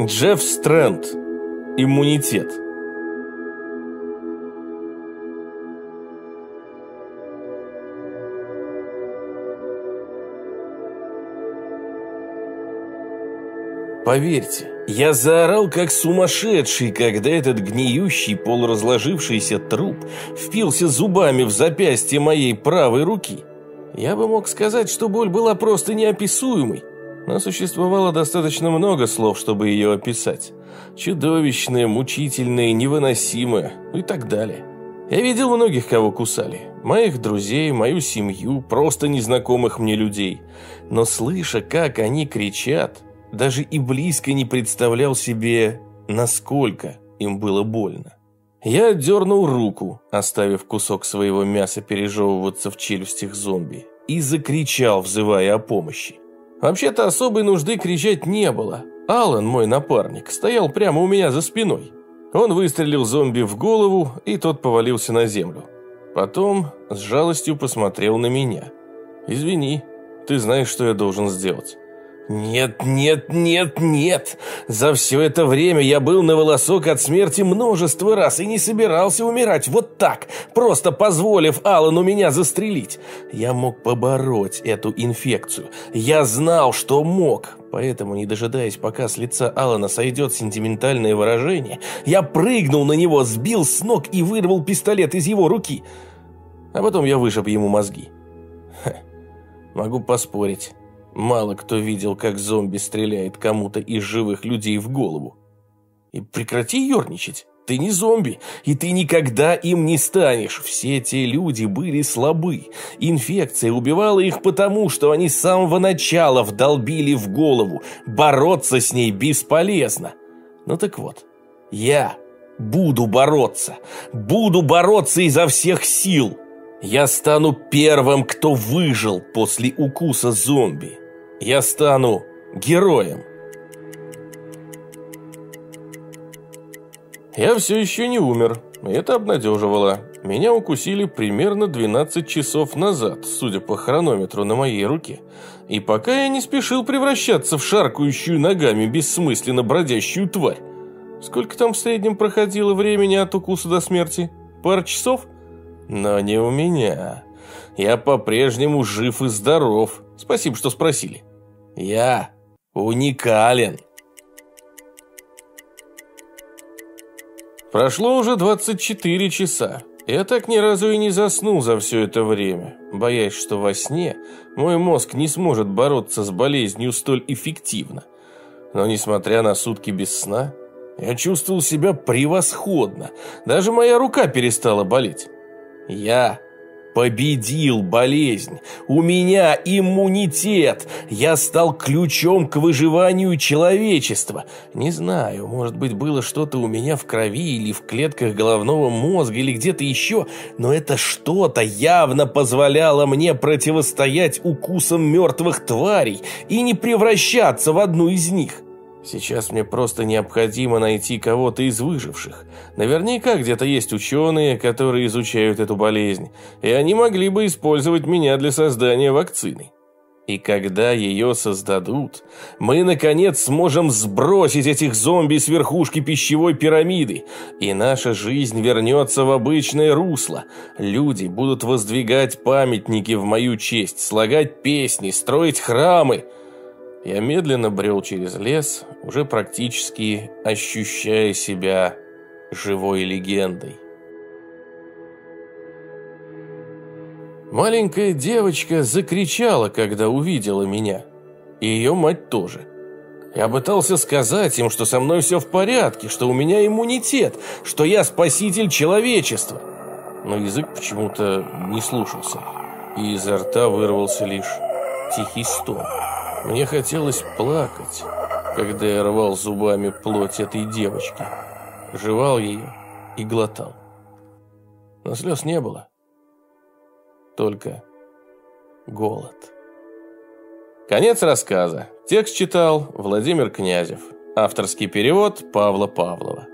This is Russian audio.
Джефф Стрэнд. Иммунитет. Поверьте, я заорал как сумасшедший, когда этот гниющий полуразложившийся труп впился зубами в запястье моей правой руки. Я бы мог сказать, что боль была просто неописуемой, но существовало достаточно много слов, чтобы ее описать. Чудовищное, мучительное, невыносимое и так далее. Я видел многих, кого кусали. Моих друзей, мою семью, просто незнакомых мне людей. Но слыша, как они кричат, даже и близко не представлял себе, насколько им было больно. Я отдернул руку, оставив кусок своего мяса пережевываться в челюстях зомби, и закричал, взывая о помощи. Вообще-то особой нужды кричать не было. Алан, мой напарник, стоял прямо у меня за спиной. Он выстрелил зомби в голову, и тот повалился на землю. Потом с жалостью посмотрел на меня. «Извини, ты знаешь, что я должен сделать». Нет, нет, нет, нет. За все это время я был на волосок от смерти множество раз и не собирался умирать вот так, просто позволив Алану меня застрелить. Я мог побороть эту инфекцию. Я знал, что мог. Поэтому, не дожидаясь, пока с лица Алана сойдет сентиментальное выражение, я прыгнул на него, сбил с ног и вырвал пистолет из его руки. А потом я вышиб ему мозги. Ха, могу поспорить. Мало кто видел, как зомби стреляет кому-то из живых людей в голову. И прекрати ерничать. Ты не зомби, и ты никогда им не станешь. Все те люди были слабы. Инфекция убивала их потому, что они с самого начала вдолбили в голову. Бороться с ней бесполезно. Ну так вот, я буду бороться. Буду бороться изо всех сил. Я стану первым, кто выжил после укуса зомби. Я стану героем. Я все еще не умер. Это обнадеживало. Меня укусили примерно 12 часов назад, судя по хронометру на моей руке. И пока я не спешил превращаться в шаркающую ногами бессмысленно бродящую тварь. Сколько там в среднем проходило времени от укуса до смерти? Пара часов? Но не у меня. Я по-прежнему жив и здоров. Спасибо, что спросили. Я уникален. Прошло уже 24 часа. Я так ни разу и не заснул за все это время, боясь, что во сне мой мозг не сможет бороться с болезнью столь эффективно. Но несмотря на сутки без сна, я чувствовал себя превосходно. Даже моя рука перестала болеть. Я победил болезнь. У меня иммунитет. Я стал ключом к выживанию человечества. Не знаю, может быть, было что-то у меня в крови или в клетках головного мозга или где-то еще, но это что-то явно позволяло мне противостоять укусам мертвых тварей и не превращаться в одну из них. Сейчас мне просто необходимо найти кого-то из выживших. Наверняка где-то есть ученые, которые изучают эту болезнь, и они могли бы использовать меня для создания вакцины. И когда ее создадут, мы, наконец, сможем сбросить этих зомби с верхушки пищевой пирамиды, и наша жизнь вернется в обычное русло. Люди будут воздвигать памятники в мою честь, слагать песни, строить храмы – я медленно брел через лес, уже практически ощущая себя живой легендой. Маленькая девочка закричала, когда увидела меня. И ее мать тоже. Я пытался сказать им, что со мной все в порядке, что у меня иммунитет, что я спаситель человечества. Но язык почему-то не слушался, и изо рта вырвался лишь тихий стон. Мне хотелось плакать, когда я рвал зубами плоть этой девочки, жевал ее и глотал. Но слез не было, только голод. Конец рассказа. Текст читал Владимир Князев. Авторский перевод Павла Павлова.